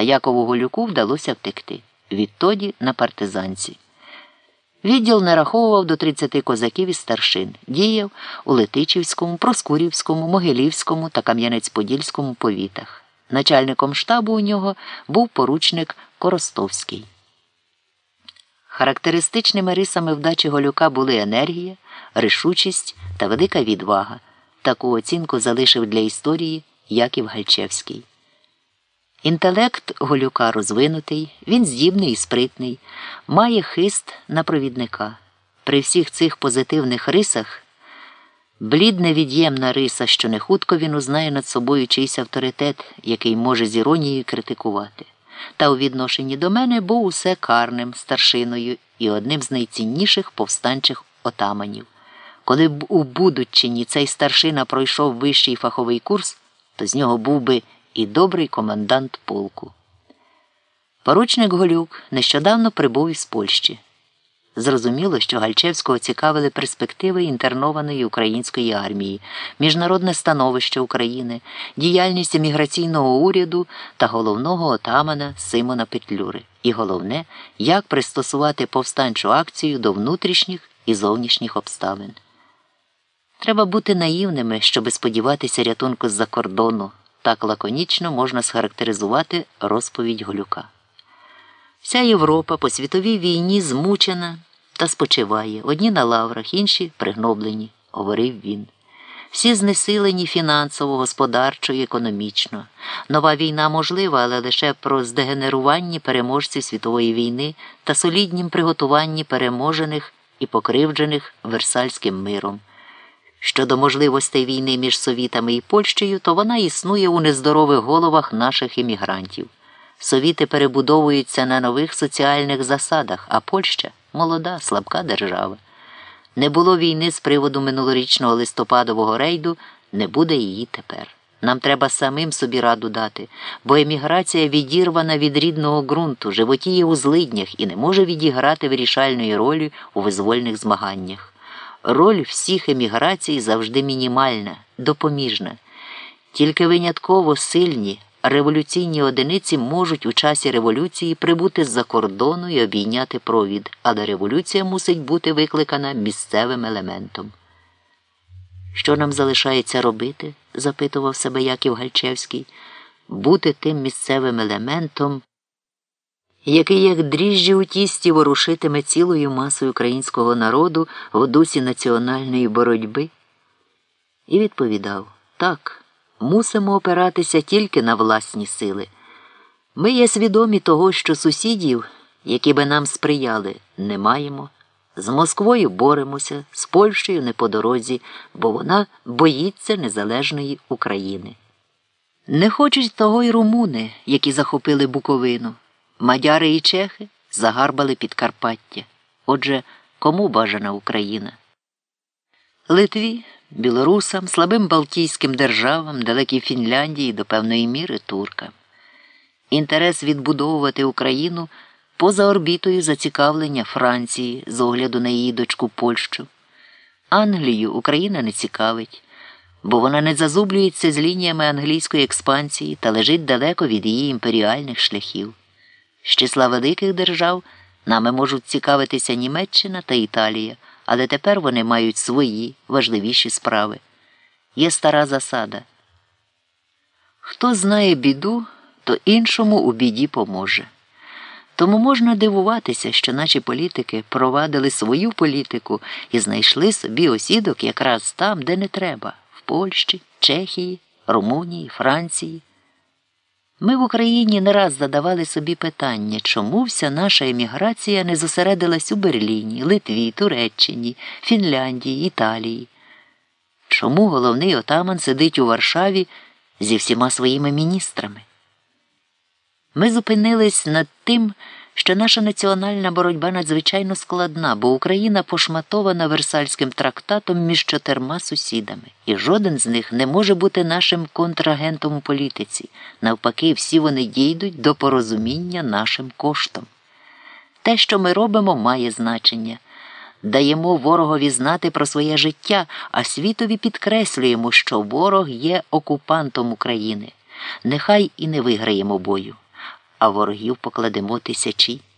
та Якову Голюку вдалося втекти. Відтоді на партизанці. Відділ нараховував до 30 козаків і старшин, діяв у Летичівському, Проскурівському, Могилівському та Кам'янець-Подільському повітах. Начальником штабу у нього був поручник Коростовський. Характеристичними рисами вдачі Голюка були енергія, рішучість та велика відвага. Таку оцінку залишив для історії Яків Гальчевський. Інтелект Голюка розвинутий, він здібний і спритний, має хист на провідника. При всіх цих позитивних рисах блідне від'ємна риса, що не хутко він узнає над собою чийсь авторитет, який може з іронією критикувати. Та у відношенні до мене був усе карним старшиною і одним з найцінніших повстанчих отаманів. Коли б у Будучині цей старшина пройшов вищий фаховий курс, то з нього був би і добрий комендант полку. Поручник Голюк нещодавно прибув із Польщі. Зрозуміло, що Гальчевського цікавили перспективи інтернованої української армії, міжнародне становище України, діяльність еміграційного уряду та головного отамана Симона Петлюри. І головне, як пристосувати повстанчу акцію до внутрішніх і зовнішніх обставин. Треба бути наївними, щоби сподіватися рятунку з-за кордону. Так лаконічно можна схарактеризувати розповідь Голюка. Вся Європа по світовій війні змучена та спочиває, одні на лаврах, інші пригноблені, говорив він. Всі знесилені фінансово, господарчо і економічно. Нова війна можлива, але лише про здегенеруванні переможців світової війни та соліднім приготуванні переможених і покривджених Версальським миром. Щодо можливостей війни між Совітами і Польщею, то вона існує у нездорових головах наших іммігрантів. Совіти перебудовуються на нових соціальних засадах, а Польща молода, слабка держава. Не було війни з приводу минулорічного листопадового рейду, не буде її тепер. Нам треба самим собі раду дати, бо еміграція відірвана від рідного ґрунту, животіє у злиднях і не може відіграти вирішальної ролі у визвольних змаганнях. Роль всіх еміграцій завжди мінімальна, допоміжна. Тільки винятково сильні революційні одиниці можуть у часі революції прибути з-за кордону і обійняти провід, але революція мусить бути викликана місцевим елементом. Що нам залишається робити? запитував себе Яків Гальчевський, бути тим місцевим елементом, який, як дріжджі у тісті, ворушитиме цілою масою українського народу в дусі національної боротьби? І відповідав так, мусимо опиратися тільки на власні сили. Ми є свідомі того, що сусідів, які би нам сприяли, не маємо. З Москвою боремося, з Польщею не по дорозі, бо вона боїться незалежної України. Не хочуть того й румуни, які захопили Буковину. Мадяри і чехи загарбали Підкарпаття. Отже, кому бажана Україна? Литві, білорусам, слабим Балтійським державам, далекій Фінляндії до певної міри туркам. Інтерес відбудовувати Україну поза орбітою зацікавлення Франції з огляду на її дочку Польщу. Англію Україна не цікавить, бо вона не зазублюється з лініями англійської експансії та лежить далеко від її імперіальних шляхів. З числа великих держав нами можуть цікавитися Німеччина та Італія, але тепер вони мають свої важливіші справи. Є стара засада. Хто знає біду, то іншому у біді поможе. Тому можна дивуватися, що наші політики провадили свою політику і знайшли собі осідок якраз там, де не треба в Польщі, Чехії, Румунії, Франції. Ми в Україні не раз задавали собі питання, чому вся наша еміграція не зосередилась у Берліні, Литві, Туреччині, Фінляндії, Італії. Чому головний отаман сидить у Варшаві зі всіма своїми міністрами? Ми зупинились над тим, що наша національна боротьба надзвичайно складна, бо Україна пошматована Версальським трактатом між чотирма сусідами, і жоден з них не може бути нашим контрагентом у політиці. Навпаки, всі вони дійдуть до порозуміння нашим коштом. Те, що ми робимо, має значення. Даємо ворогові знати про своє життя, а світові підкреслюємо, що ворог є окупантом України. Нехай і не виграємо бою а ворогів покладемо тисячі.